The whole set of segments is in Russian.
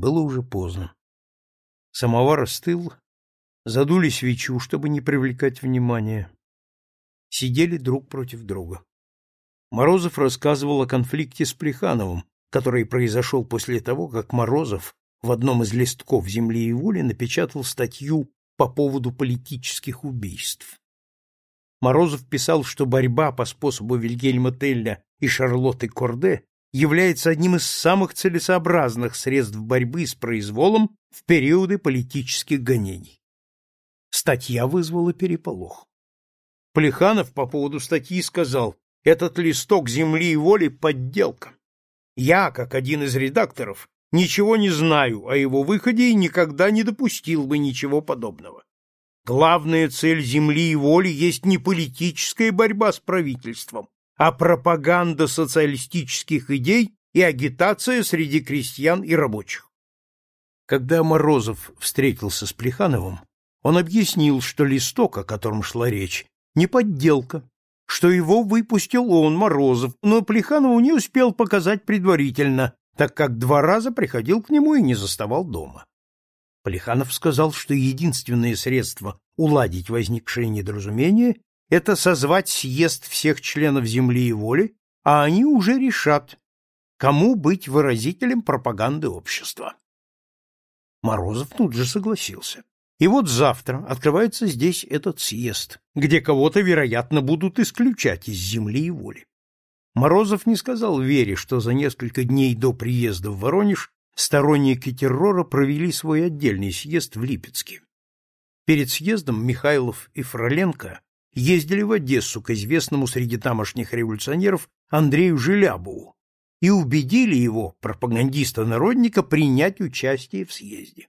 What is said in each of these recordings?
Было уже поздно. Самовар остыл, задули свечу, чтобы не привлекать внимания. Сидели друг против друга. Морозов рассказывал о конфликте с Плехановым, который произошел после того, как Морозов в одном из листков «Земли и воли» напечатал статью по поводу политических убийств. Морозов писал, что борьба по способу Вильгельма Телля и Шарлотты Корде является одним из самых целесообразных средств борьбы с произволом в периоды политических гонений. Статья вызвала переполох. Плеханов по поводу статьи сказал, этот листок земли и воли — подделка. Я, как один из редакторов, ничего не знаю о его выходе и никогда не допустил бы ничего подобного. Главная цель земли и воли есть не политическая борьба с правительством, а пропаганда социалистических идей и агитация среди крестьян и рабочих. Когда Морозов встретился с Плехановым, он объяснил, что листок, о котором шла речь, не подделка, что его выпустил он, Морозов, но Плеханову не успел показать предварительно, так как два раза приходил к нему и не заставал дома. Плеханов сказал, что единственное средство уладить возникшее недоразумение это созвать съезд всех членов земли и воли, а они уже решат, кому быть выразителем пропаганды общества. Морозов тут же согласился. И вот завтра открывается здесь этот съезд, где кого-то, вероятно, будут исключать из земли и воли. Морозов не сказал Вере, что за несколько дней до приезда в Воронеж сторонники террора провели свой отдельный съезд в Липецке. Перед съездом Михайлов и Фроленко ездили в Одессу к известному среди тамошних революционеров Андрею Желябову и убедили его, пропагандиста-народника, принять участие в съезде.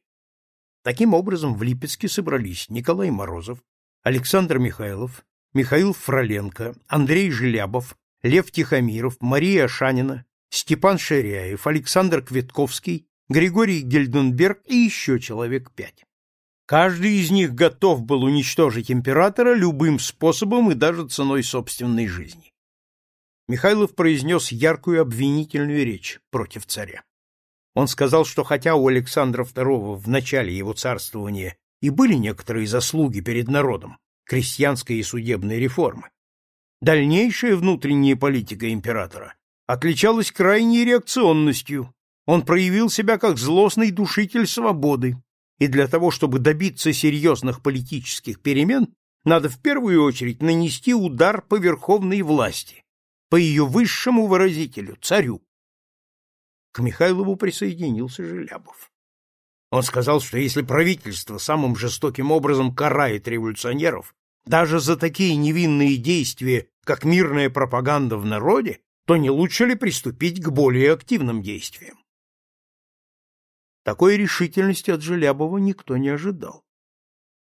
Таким образом, в Липецке собрались Николай Морозов, Александр Михайлов, Михаил Фроленко, Андрей Желябов, Лев Тихомиров, Мария Шанина, Степан Ширяев, Александр Кветковский, Григорий Гельденберг и еще человек пять. Каждый из них готов был уничтожить императора любым способом и даже ценой собственной жизни. Михайлов произнес яркую обвинительную речь против царя. Он сказал, что хотя у Александра II в начале его царствования и были некоторые заслуги перед народом, крестьянской и судебной реформы, дальнейшая внутренняя политика императора отличалась крайней реакционностью. Он проявил себя как злостный душитель свободы, и для того, чтобы добиться серьезных политических перемен, надо в первую очередь нанести удар по верховной власти, по ее высшему выразителю, царю. К Михайлову присоединился Желябов. Он сказал, что если правительство самым жестоким образом карает революционеров, даже за такие невинные действия, как мирная пропаганда в народе, то не лучше ли приступить к более активным действиям? Такой решительности от Желябова никто не ожидал.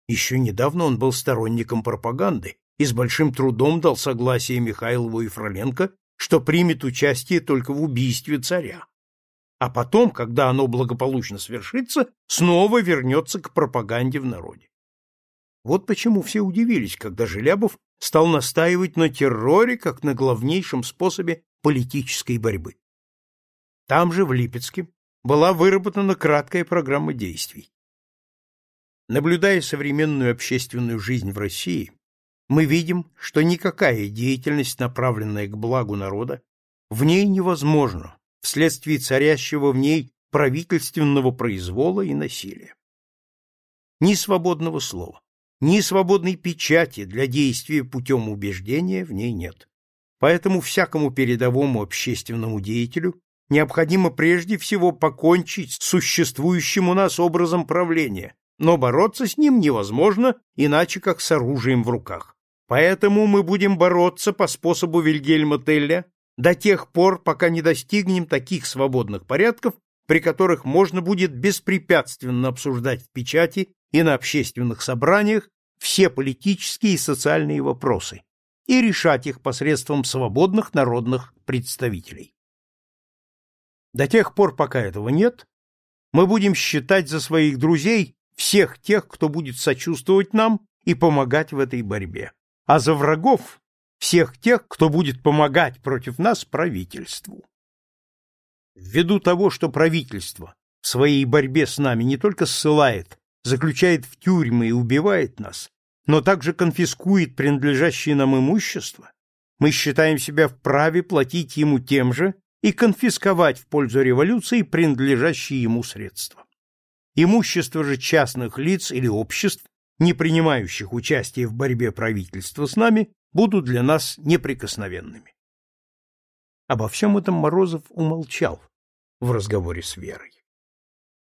Еще недавно он был сторонником пропаганды и с большим трудом дал согласие Михайлову и Фроленко, что примет участие только в убийстве царя. А потом, когда оно благополучно свершится, снова вернется к пропаганде в народе. Вот почему все удивились, когда Желябов стал настаивать на терроре как на главнейшем способе политической борьбы. Там же, в Липецке, была выработана краткая программа действий. Наблюдая современную общественную жизнь в России, мы видим, что никакая деятельность, направленная к благу народа, в ней невозможна вследствие царящего в ней правительственного произвола и насилия. Ни свободного слова, ни свободной печати для действия путем убеждения в ней нет. Поэтому всякому передовому общественному деятелю необходимо прежде всего покончить с существующим у нас образом правления, но бороться с ним невозможно иначе как с оружием в руках. Поэтому мы будем бороться по способу Вильгельма Телля до тех пор, пока не достигнем таких свободных порядков, при которых можно будет беспрепятственно обсуждать в печати и на общественных собраниях все политические и социальные вопросы и решать их посредством свободных народных представителей. До тех пор, пока этого нет, мы будем считать за своих друзей всех тех, кто будет сочувствовать нам и помогать в этой борьбе, а за врагов всех тех, кто будет помогать против нас правительству. Ввиду того, что правительство в своей борьбе с нами не только ссылает, заключает в тюрьмы и убивает нас, но также конфискует принадлежащее нам имущество, мы считаем себя вправе платить ему тем же и конфисковать в пользу революции принадлежащие ему средства. Имущество же частных лиц или обществ, не принимающих участие в борьбе правительства с нами, будут для нас неприкосновенными. Обо всем этом Морозов умолчал в разговоре с Верой.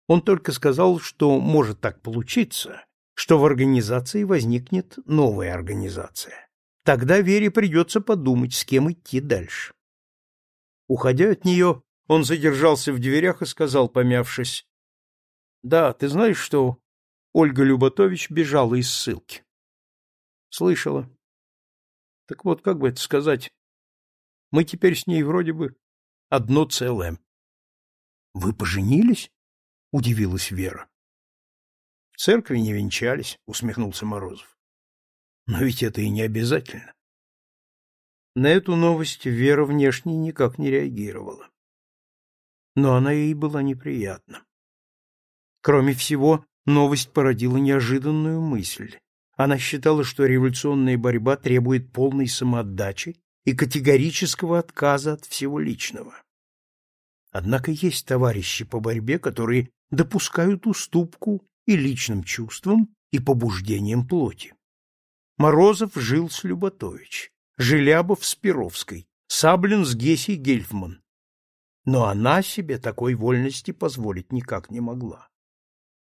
Он только сказал, что может так получиться, что в организации возникнет новая организация. Тогда Вере придется подумать, с кем идти дальше. Уходя от нее, он задержался в дверях и сказал, помявшись, «Да, ты знаешь, что Ольга Люботович бежала из ссылки?» «Слышала. Так вот, как бы это сказать, мы теперь с ней вроде бы одно целое». «Вы поженились?» — удивилась Вера. — В церкви не венчались, — усмехнулся Морозов. — Но ведь это и не обязательно. На эту новость Вера внешне никак не реагировала. Но она ей была неприятна. Кроме всего, новость породила неожиданную мысль. Она считала, что революционная борьба требует полной самоотдачи и категорического отказа от всего личного. Однако есть товарищи по борьбе, которые допускают уступку и личным чувствам, и побуждениям плоти. Морозов жил с Люботович, Желябов с Перовской, Саблин с Гесей Гельфман. Но она себе такой вольности позволить никак не могла.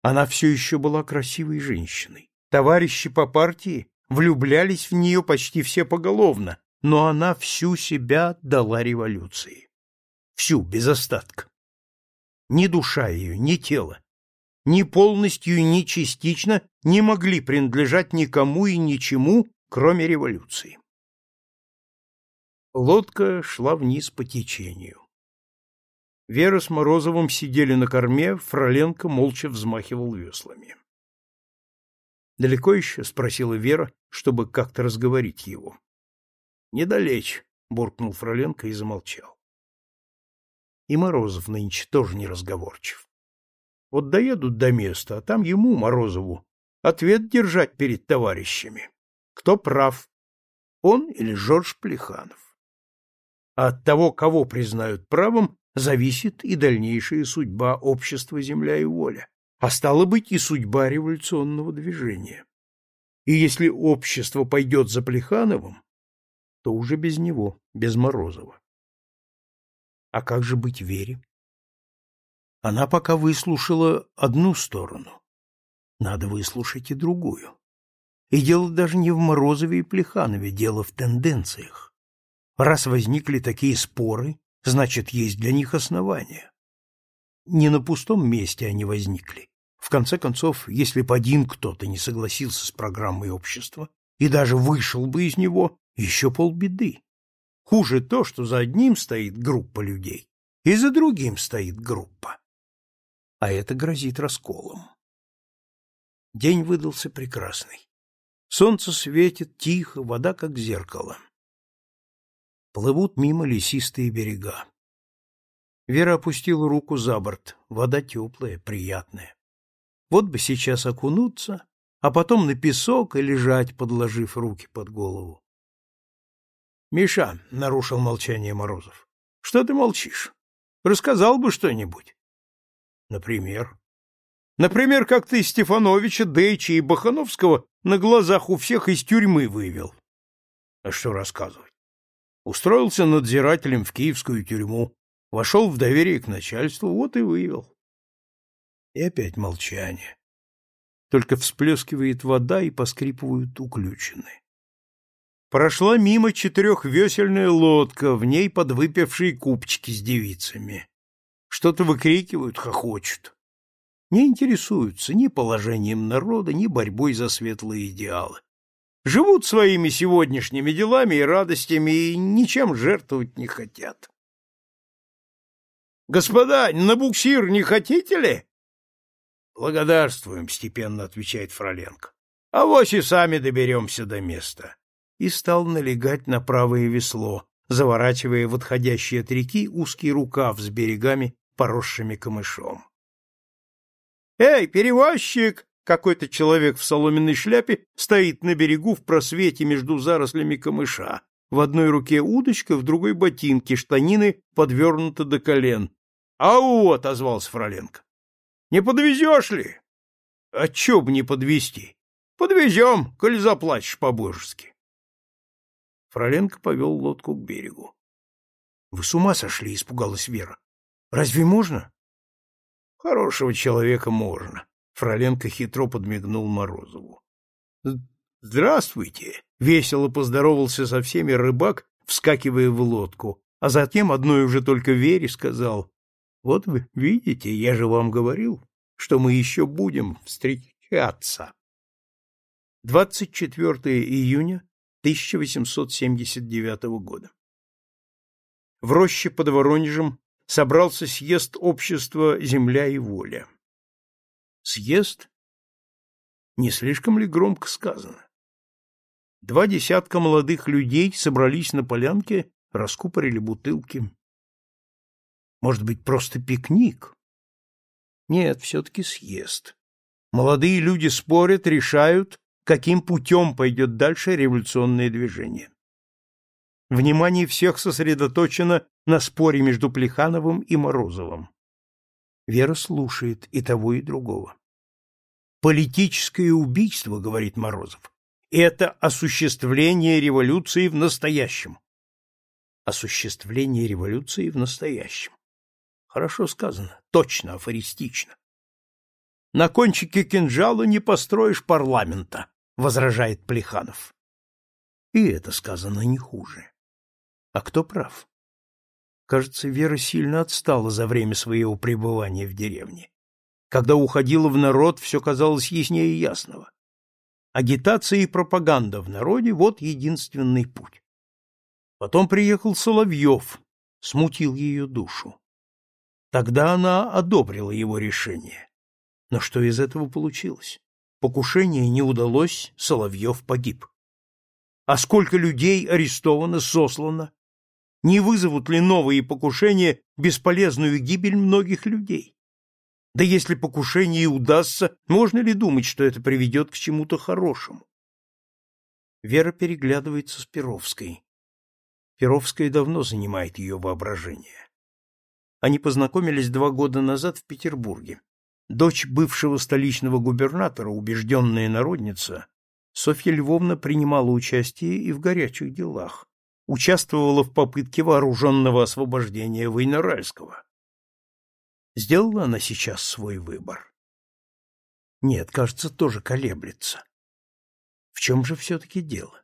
Она все еще была красивой женщиной. Товарищи по партии влюблялись в нее почти все поголовно, но она всю себя дала революции. Всю, без остатка. Ни душа ее, ни тело, ни полностью, ни частично не могли принадлежать никому и ничему, кроме революции. Лодка шла вниз по течению. Вера с Морозовым сидели на корме, Фроленко молча взмахивал веслами. «Далеко еще?» — спросила Вера, чтобы как-то разговорить его. «Недалече», — буркнул Фроленко и замолчал. И Морозов нынче тоже не разговорчив. Вот доедут до места, а там ему, Морозову, ответ держать перед товарищами. Кто прав, он или Жорж Плеханов? А от того, кого признают правым, зависит и дальнейшая судьба общества «Земля и воля», а стало быть и судьба революционного движения. И если общество пойдет за Плехановым, то уже без него, без Морозова. А как же быть Вере? Она пока выслушала одну сторону. Надо выслушать и другую. И дело даже не в Морозове и Плеханове, дело в тенденциях. Раз возникли такие споры, значит, есть для них основания. Не на пустом месте они возникли. В конце концов, если бы один кто-то не согласился с программой общества и даже вышел бы из него, еще полбеды. Хуже то, что за одним стоит группа людей, и за другим стоит группа. А это грозит расколом. День выдался прекрасный. Солнце светит тихо, вода как зеркало. Плывут мимо лесистые берега. Вера опустила руку за борт. Вода теплая, приятная. Вот бы сейчас окунуться, а потом на песок и лежать, подложив руки под голову. — Миша, — нарушил молчание Морозов, — что ты молчишь? Рассказал бы что-нибудь. — Например? — Например, как ты Стефановича, Дейча и Бахановского на глазах у всех из тюрьмы вывел. — А что рассказывать? Устроился надзирателем в киевскую тюрьму, вошел в доверие к начальству, вот и вывел. И опять молчание. Только всплескивает вода и поскрипывают уключены. Прошла мимо четырехвесельная лодка, в ней подвыпившие купчики с девицами. Что-то выкрикивают, хохочут. Не интересуются ни положением народа, ни борьбой за светлые идеалы. Живут своими сегодняшними делами и радостями и ничем жертвовать не хотят. «Господа, на буксир не хотите ли?» «Благодарствуем», — степенно отвечает Фроленко. «А вось и сами доберемся до места» и стал налегать на правое весло, заворачивая в отходящий от реки узкий рукав с берегами, поросшими камышом. Эй, перевозчик! Какой-то человек в соломенной шляпе стоит на берегу в просвете между зарослями камыша. В одной руке удочка, в другой ботинки, штанины подвернуты до колен. «Ау!» — отозвался Фроленко. «Не подвезешь ли?» «А чё б не подвезти? Подвезем, коль заплатишь по-божески». Фроленко повел лодку к берегу. — Вы с ума сошли? — испугалась Вера. — Разве можно? — Хорошего человека можно. Фроленко хитро подмигнул Морозову. — Здравствуйте! — весело поздоровался со всеми рыбак, вскакивая в лодку, а затем одной уже только Вере сказал, — Вот вы видите, я же вам говорил, что мы еще будем встречаться. 24 июня 1879 года. В роще под Воронежем собрался съезд общества «Земля и воля». Съезд? Не слишком ли громко сказано? Два десятка молодых людей собрались на полянке, раскупорили бутылки. Может быть, просто пикник? Нет, все-таки съезд. Молодые люди спорят, решают, каким путем пойдет дальше революционное движение. Внимание всех сосредоточено на споре между Плехановым и Морозовым. Вера слушает и того, и другого. Политическое убийство, говорит Морозов, это осуществление революции в настоящем. Осуществление революции в настоящем. Хорошо сказано, точно, афористично. На кончике кинжала не построишь парламента, возражает Плеханов. И это сказано не хуже. А кто прав? Кажется, Вера сильно отстала за время своего пребывания в деревне. Когда уходила в народ, все казалось яснее ясного. Агитация и пропаганда в народе — вот единственный путь. Потом приехал Соловьев, смутил ее душу. Тогда она одобрила его решение. Но что из этого получилось? Покушение не удалось, Соловьев погиб. А сколько людей арестовано, сослано? Не вызовут ли новые покушения бесполезную гибель многих людей? Да если покушение удастся, можно ли думать, что это приведет к чему-то хорошему? Вера переглядывается с Перовской. Перовская давно занимает ее воображение. Они познакомились два года назад в Петербурге. Дочь бывшего столичного губернатора, убежденная народница, Софья Львовна принимала участие и в горячих делах, участвовала в попытке вооруженного освобождения Войноральского. Сделала она сейчас свой выбор? Нет, кажется, тоже колеблется. В чем же все-таки дело?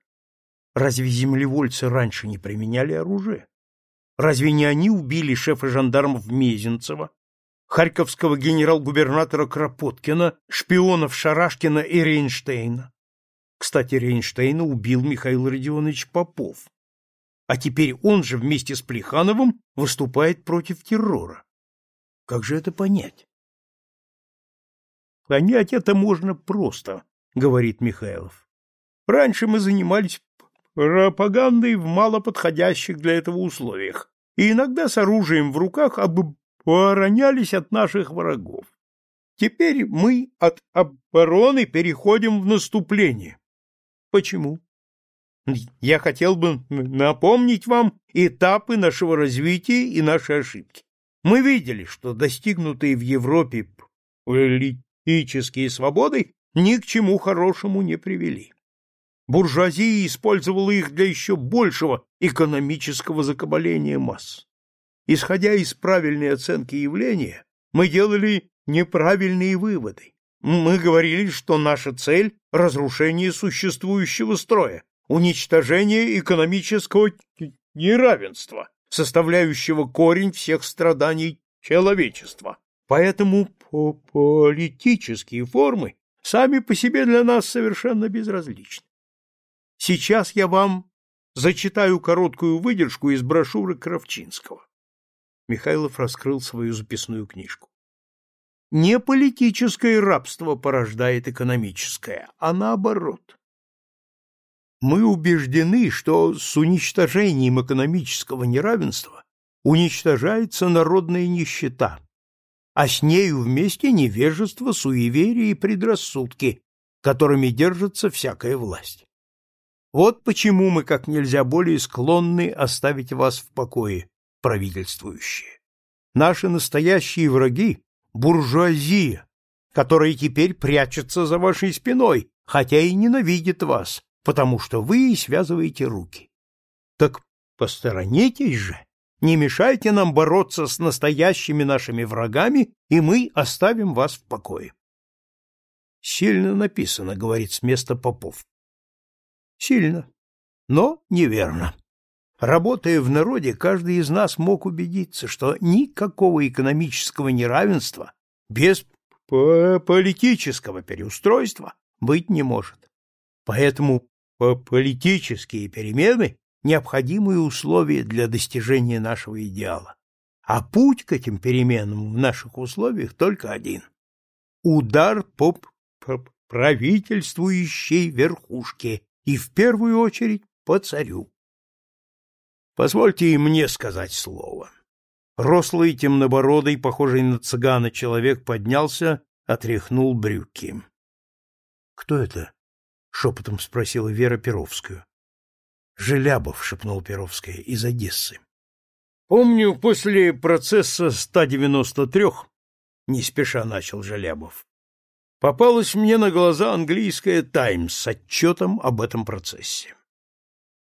Разве землевольцы раньше не применяли оружие? Разве не они убили шефа жандармов Мезенцева, харьковского генерал-губернатора Кропоткина, шпионов Шарашкина и Рейнштейна. Кстати, Рейнштейна убил Михаил Родионович Попов. А теперь он же вместе с Плехановым выступает против террора. Как же это понять? Понять это можно просто, говорит Михайлов. Раньше мы занимались пропагандой в малоподходящих для этого условиях и иногда с оружием в руках об уоронялись от наших врагов. Теперь мы от обороны переходим в наступление. Почему? Я хотел бы напомнить вам этапы нашего развития и наши ошибки. Мы видели, что достигнутые в Европе политические свободы ни к чему хорошему не привели. Буржуазия использовала их для еще большего экономического закабаления масс. Исходя из правильной оценки явления, мы делали неправильные выводы. Мы говорили, что наша цель – разрушение существующего строя, уничтожение экономического неравенства, составляющего корень всех страданий человечества. Поэтому политические формы сами по себе для нас совершенно безразличны. Сейчас я вам зачитаю короткую выдержку из брошюры Кравчинского. Михайлов раскрыл свою записную книжку. Не политическое рабство порождает экономическое, а наоборот. Мы убеждены, что с уничтожением экономического неравенства уничтожается народная нищета, а с нею вместе невежество, суеверие и предрассудки, которыми держится всякая власть. Вот почему мы как нельзя более склонны оставить вас в покое, правительствующие. Наши настоящие враги — буржуазия, которая теперь прячется за вашей спиной, хотя и ненавидит вас, потому что вы связываете руки. Так посторонитесь же, не мешайте нам бороться с настоящими нашими врагами, и мы оставим вас в покое. Сильно написано, говорит с места Попов. Сильно, но неверно. Работая в народе, каждый из нас мог убедиться, что никакого экономического неравенства без политического переустройства быть не может. Поэтому политические перемены – необходимые условия для достижения нашего идеала. А путь к этим переменам в наших условиях только один – удар по правительствующей верхушке и в первую очередь по царю. Позвольте и мне сказать слово. Рослый, темнобородый, похожий на цыгана человек поднялся, отряхнул брюки. — Кто это? — шепотом спросила Вера Перовскую. — Желябов, — шепнул Перовская, — из Одессы. — Помню, после процесса 193, — не спеша начал Желябов, попалась мне на глаза английская «Таймс» с отчетом об этом процессе.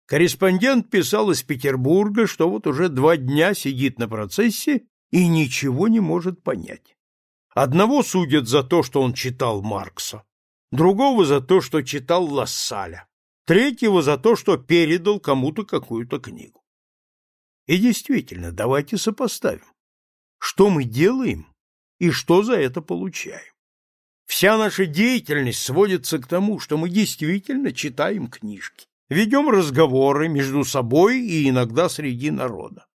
Корреспондент писал из Петербурга, что вот уже два дня сидит на процессе и ничего не может понять. Одного судят за то, что он читал Маркса, другого за то, что читал Лассаля, третьего за то, что передал кому-то какую-то книгу. И действительно, давайте сопоставим. Что мы делаем и что за это получаем? Вся наша деятельность сводится к тому, что мы действительно читаем книжки, ведем разговоры между собой и иногда среди народа.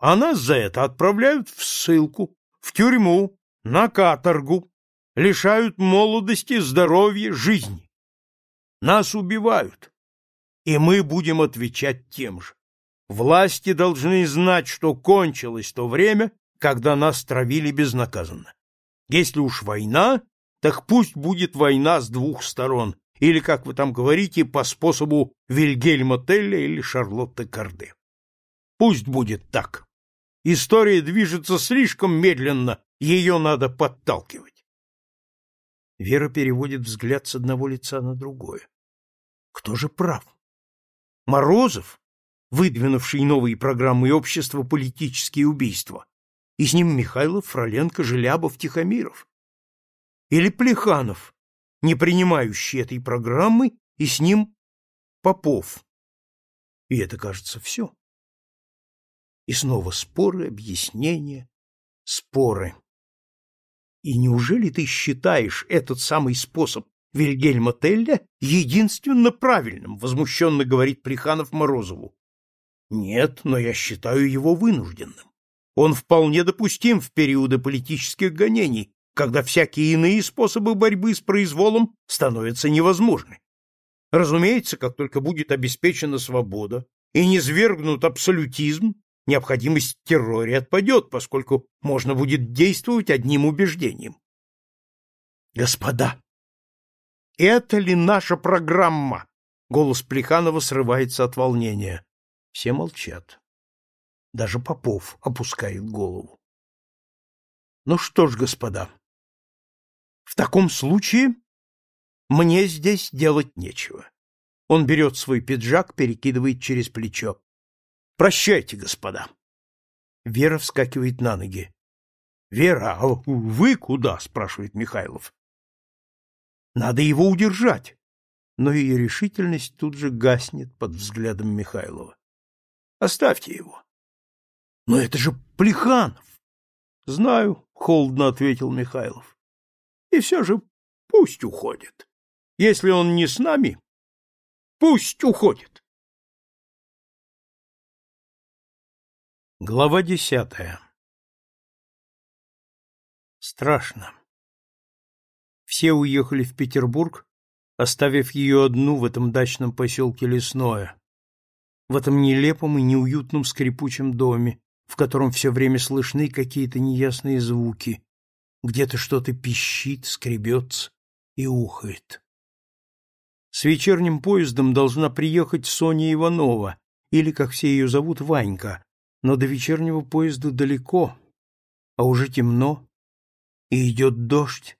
А нас за это отправляют в ссылку, в тюрьму, на каторгу, лишают молодости, здоровья, жизни. Нас убивают, и мы будем отвечать тем же. Власти должны знать, что кончилось то время, когда нас травили безнаказанно. Если уж война, так пусть будет война с двух сторон, или, как вы там говорите, по способу Вильгельма Телля или Шарлотты Карде. Пусть будет так. История движется слишком медленно, ее надо подталкивать. Вера переводит взгляд с одного лица на другое. Кто же прав? Морозов, выдвинувший новые программы общества «Политические убийства», и с ним Михайлов, Фроленко, Желябов, Тихомиров. Или Плеханов, не принимающий этой программы, и с ним Попов. И это, кажется, все. И снова споры, объяснения, споры. И неужели ты считаешь этот самый способ Вильгельма Телля единственно правильным, возмущенно говорит Плеханов Морозову. Нет, но я считаю его вынужденным. Он вполне допустим в периоды политических гонений, когда всякие иные способы борьбы с произволом становятся невозможны. Разумеется, как только будет обеспечена свобода и низвергнут абсолютизм, необходимость в отпадет, поскольку можно будет действовать одним убеждением. Господа, это ли наша программа? Голос Плеханова срывается от волнения. Все молчат. Даже Попов опускает голову. Ну что ж, господа, в таком случае мне здесь делать нечего. Он берет свой пиджак, перекидывает через плечо. Прощайте, господа. Вера вскакивает на ноги. Вера, а вы куда? спрашивает Михайлов. Надо его удержать. Но ее решительность тут же гаснет под взглядом Михайлова. Оставьте его. Но это же Плеханов. Знаю, холодно ответил Михайлов. И все же пусть уходит. Если он не с нами, пусть уходит. Глава десятая Страшно. Все уехали в Петербург, оставив ее одну в этом дачном поселке Лесное, в этом нелепом и неуютном скрипучем доме, в котором все время слышны какие-то неясные звуки, где-то что-то пищит, скребется и ухает. С вечерним поездом должна приехать Соня Иванова, или, как все ее зовут, Ванька, но до вечернего поезда далеко, а уже темно, и идет дождь,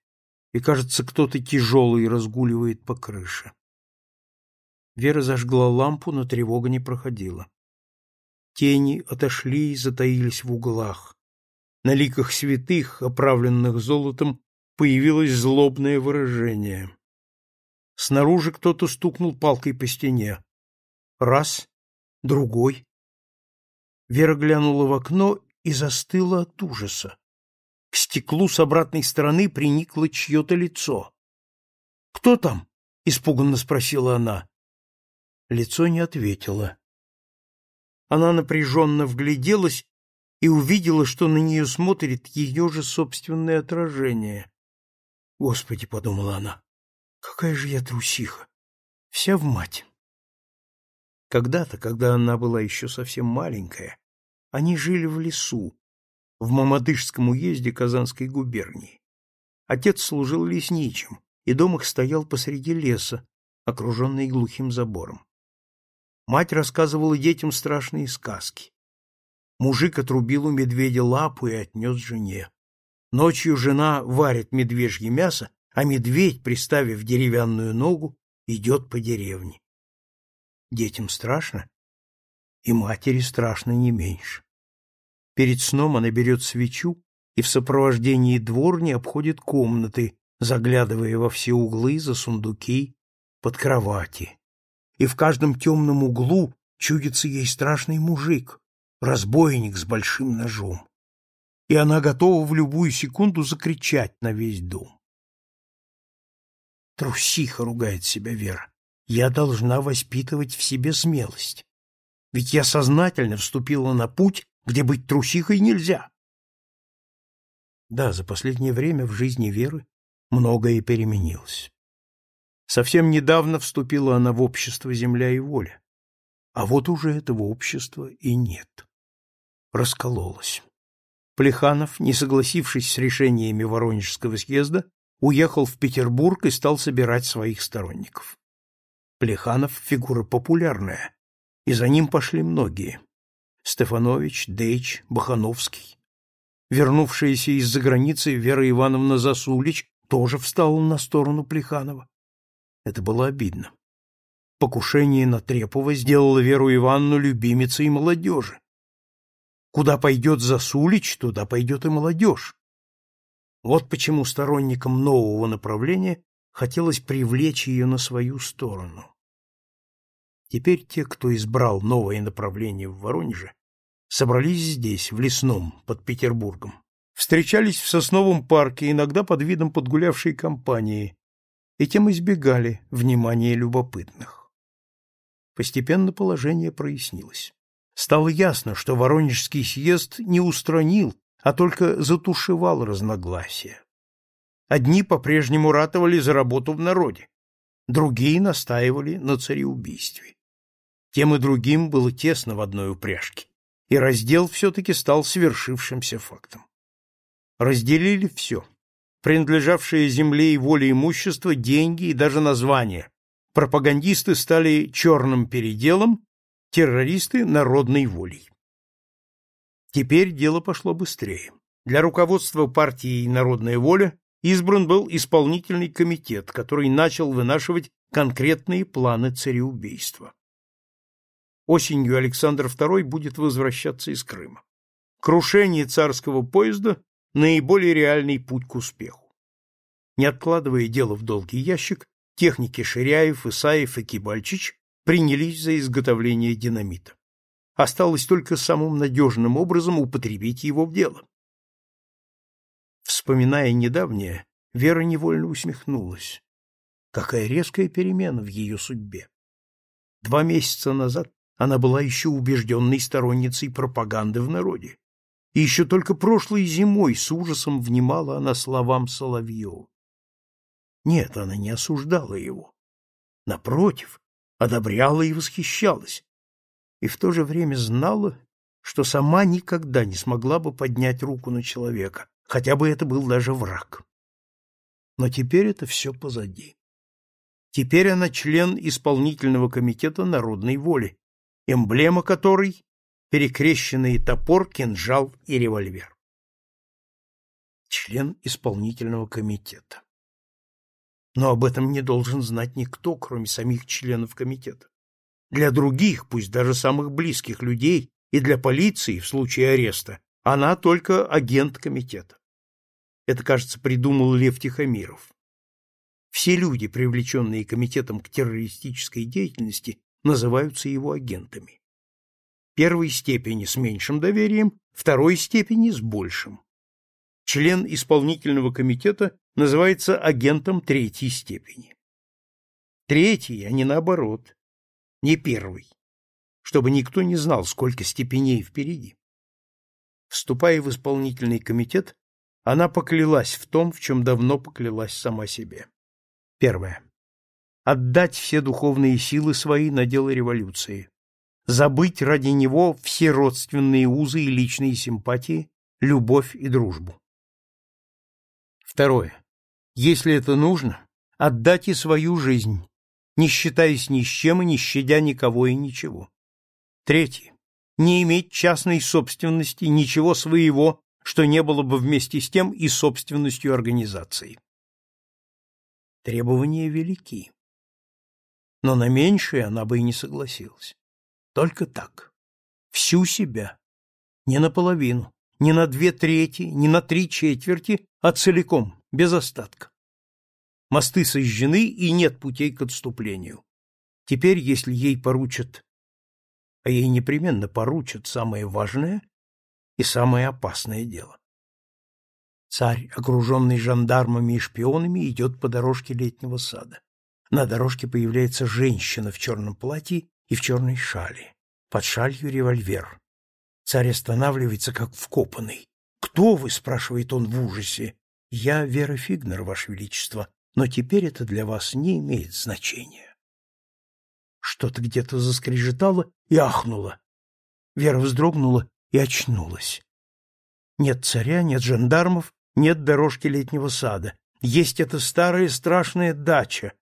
и, кажется, кто-то тяжелый разгуливает по крыше. Вера зажгла лампу, но тревога не проходила. Тени отошли и затаились в углах. На ликах святых, оправленных золотом, появилось злобное выражение. Снаружи кто-то стукнул палкой по стене. Раз, другой. Вера глянула в окно и застыла от ужаса. К стеклу с обратной стороны приникло чье-то лицо. «Кто там?» — испуганно спросила она. Лицо не ответило. Она напряженно вгляделась и увидела, что на нее смотрит ее же собственное отражение. «Господи!» — подумала она. «Какая же я трусиха! Вся в мать!» Когда-то, когда она была еще совсем маленькая, они жили в лесу, в Мамадышском уезде Казанской губернии. Отец служил лесничим, и дом их стоял посреди леса, окруженный глухим забором. Мать рассказывала детям страшные сказки. Мужик отрубил у медведя лапу и отнес жене. Ночью жена варит медвежье мясо, а медведь, приставив деревянную ногу, идет по деревне. Детям страшно, и матери страшно не меньше. Перед сном она берет свечу и в сопровождении дворни обходит комнаты, заглядывая во все углы, за сундуки, под кровати. И в каждом темном углу чудится ей страшный мужик, разбойник с большим ножом. И она готова в любую секунду закричать на весь дом. Трусиха, ругает себя Вера. Я должна воспитывать в себе смелость. Ведь я сознательно вступила на путь, где быть трусихой нельзя. Да, за последнее время в жизни Веры многое переменилось. Совсем недавно вступила она в общество «Земля и воля», а вот уже этого общества и нет. Раскололась. Плеханов, не согласившись с решениями Воронежского съезда, уехал в Петербург и стал собирать своих сторонников. Плеханов — фигура популярная, и за ним пошли многие. Стефанович, Дейч, Бахановский. Вернувшаяся из-за границы Вера Ивановна Засулич тоже встала на сторону Плеханова. Это было обидно. Покушение на Трепова сделало Веру Ивановну любимицей молодежи. Куда пойдет Засулич, туда пойдет и молодежь. Вот почему сторонникам нового направления хотелось привлечь ее на свою сторону. Теперь те, кто избрал новое направление в Воронеже, собрались здесь, в Лесном, под Петербургом. Встречались в Сосновом парке, иногда под видом подгулявшей компании, и тем избегали внимания любопытных. Постепенно положение прояснилось. Стало ясно, что Воронежский съезд не устранил, а только затушевал разногласия. Одни по-прежнему ратовали за работу в народе, другие настаивали на цареубийстве. Тем и другим было тесно в одной упряжке, и раздел все-таки стал свершившимся фактом. Разделили все — принадлежавшее земле и воле имущество, деньги и даже названия. Пропагандисты стали черным переделом, террористы — народной волей. Теперь дело пошло быстрее. Для руководства партии «Народная воля» избран был исполнительный комитет, который начал вынашивать конкретные планы цареубийства. Осенью Александр II будет возвращаться из Крыма. Крушение царского поезда – наиболее реальный путь к успеху. Не откладывая дело в долгий ящик, техники Ширяев, Исаев и Кибальчич принялись за изготовление динамита. Осталось только самым надежным образом употребить его в дело. Вспоминая недавнее, Вера невольно усмехнулась. Какая резкая перемена в ее судьбе. Два месяца назад она была еще убежденной сторонницей пропаганды в народе. И еще только прошлой зимой с ужасом внимала она словам Соловьева. Нет, она не осуждала его. Напротив, одобряла и восхищалась. И в то же время знала что сама никогда не смогла бы поднять руку на человека, хотя бы это был даже враг. Но теперь это все позади. Теперь она член исполнительного комитета народной воли, эмблема которой — перекрещенный топор, кинжал и револьвер. Член исполнительного комитета. Но об этом не должен знать никто, кроме самих членов комитета. Для других, пусть даже самых близких людей, и для полиции в случае ареста, она только агент комитета. Это, кажется, придумал Лев Тихомиров. Все люди, привлеченные комитетом к террористической деятельности, называются его агентами. Первой степени с меньшим доверием, второй степени с большим. Член исполнительного комитета называется агентом третьей степени. Третий, а не наоборот, не первый, чтобы никто не знал, сколько степеней впереди. Вступая в исполнительный комитет, она поклялась в том, в чем давно поклялась сама себе. Первое. Отдать все духовные силы свои на дело революции. Забыть ради него все родственные узы и личные симпатии, любовь и дружбу. Второе. Если это нужно, отдать и свою жизнь, не считаясь ни с чем и не щадя никого и ничего. Третье. Не иметь частной собственности, ничего своего, что не было бы вместе с тем и собственностью организации. Требования велики. Но на меньшее она бы и не согласилась. Только так. Всю себя. Не наполовину, не на две трети, не на три четверти, а целиком, без остатка. Мосты сожжены, и нет путей к отступлению. Теперь, если ей поручат, а ей непременно поручат самое важное и самое опасное дело. Царь, окруженный жандармами и шпионами, идет по дорожке летнего сада. На дорожке появляется женщина в черном платье и в черной шале. Под шалью револьвер. Царь останавливается, как вкопанный. «Кто вы?» — спрашивает он в ужасе. «Я Вера Фигнер, Ваше Величество, но теперь это для вас не имеет значения». Что-то где-то заскрежетало и ахнуло. Вера вздрогнула и очнулась. Нет царя, нет жандармов, нет дорожки летнего сада. Есть эта старая страшная дача.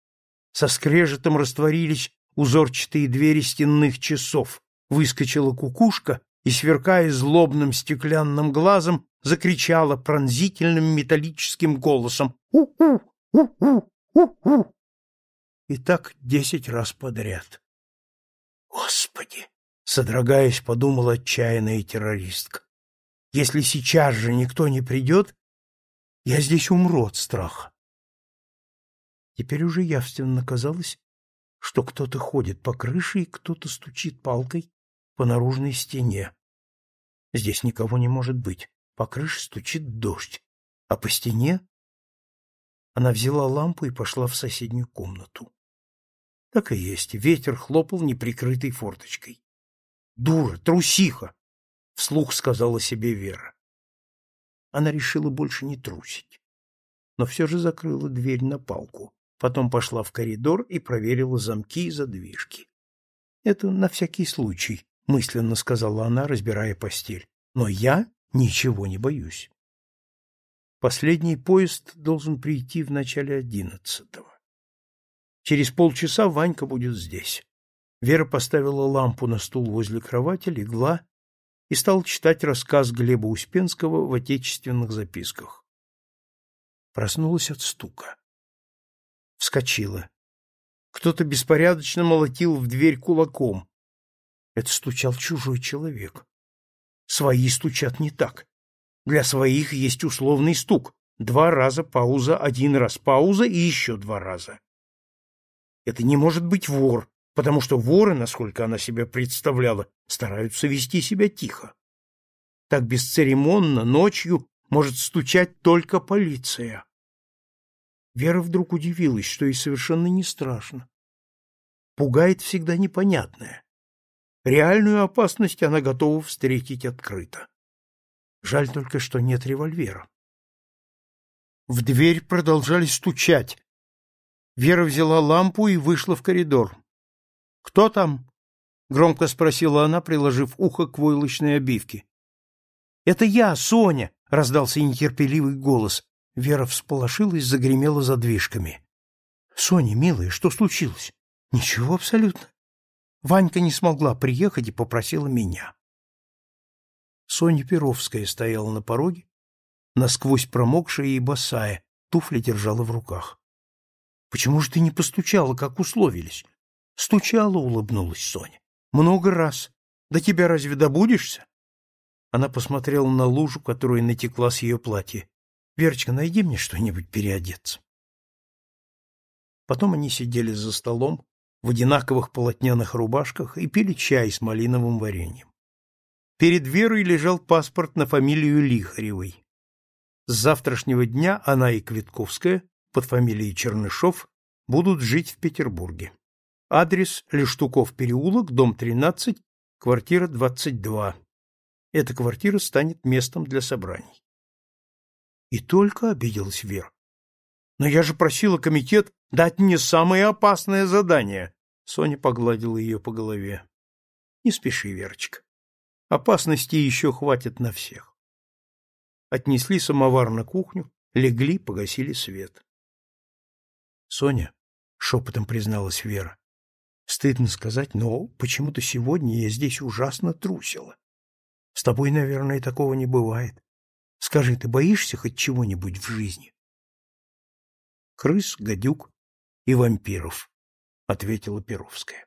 Со скрежетом растворились узорчатые двери стенных часов. Выскочила кукушка и, сверкая злобным стеклянным глазом, закричала пронзительным металлическим голосом «У-у! У-у! У-у!» И так десять раз подряд. «Господи!» — содрогаясь, подумала отчаянная террористка. «Если сейчас же никто не придет, я здесь умру от страха. Теперь уже явственно казалось, что кто-то ходит по крыше и кто-то стучит палкой по наружной стене. Здесь никого не может быть. По крыше стучит дождь, а по стене... Она взяла лампу и пошла в соседнюю комнату. Так и есть, ветер хлопал неприкрытой форточкой. «Дура, трусиха!» — вслух сказала себе Вера она решила больше не трусить. Но все же закрыла дверь на палку, потом пошла в коридор и проверила замки и задвижки. «Это на всякий случай», — мысленно сказала она, разбирая постель. «Но я ничего не боюсь». Последний поезд должен прийти в начале одиннадцатого. Через полчаса Ванька будет здесь. Вера поставила лампу на стул возле кровати, легла и стал читать рассказ Глеба Успенского в отечественных записках. Проснулась от стука. Вскочила. Кто-то беспорядочно молотил в дверь кулаком. Это стучал чужой человек. Свои стучат не так. Для своих есть условный стук. Два раза пауза, один раз пауза и еще два раза. Это не может быть вор, потому что воры, насколько она себя представляла, стараются вести себя тихо. Так бесцеремонно ночью может стучать только полиция. Вера вдруг удивилась, что ей совершенно не страшно. Пугает всегда непонятное. Реальную опасность она готова встретить открыто. Жаль только, что нет револьвера. В дверь продолжали стучать. Вера взяла лампу и вышла в коридор. «Кто там?» громко спросила она, приложив ухо к войлочной обивке. Это я, Соня, раздался нетерпеливый голос. Вера всполошилась, загремела задвижками. Соня, милая, что случилось? Ничего абсолютно. Ванька не смогла приехать и попросила меня. Соня Перовская стояла на пороге, насквозь промокшая и босая, туфли держала в руках. — Почему же ты не постучала, как условились? — Стучала, — улыбнулась Соня. — Много раз. До тебя разве добудешься? Она посмотрела на лужу, которая натекла с ее платья. — Верочка, найди мне что-нибудь переодеться. Потом они сидели за столом в одинаковых полотняных рубашках и пили чай с малиновым вареньем. Перед Верой лежал паспорт на фамилию Лихаревой. С завтрашнего дня она и Квитковская под фамилией Чернышов будут жить в Петербурге. Адрес Лештуков переулок, дом 13, квартира 22. Эта квартира станет местом для собраний. И только обиделась Вера. Но я же просила комитет дать мне самое опасное задание. Соня погладила ее по голове. Не спеши, Верочка. Опасности еще хватит на всех. Отнесли самовар на кухню, легли, погасили свет. Соня, шепотом призналась Вера, стыдно сказать, но почему-то сегодня я здесь ужасно трусила. С тобой, наверное, такого не бывает. Скажи, ты боишься хоть чего-нибудь в жизни? крыс, гадюк и вампиров, — ответила Перовская.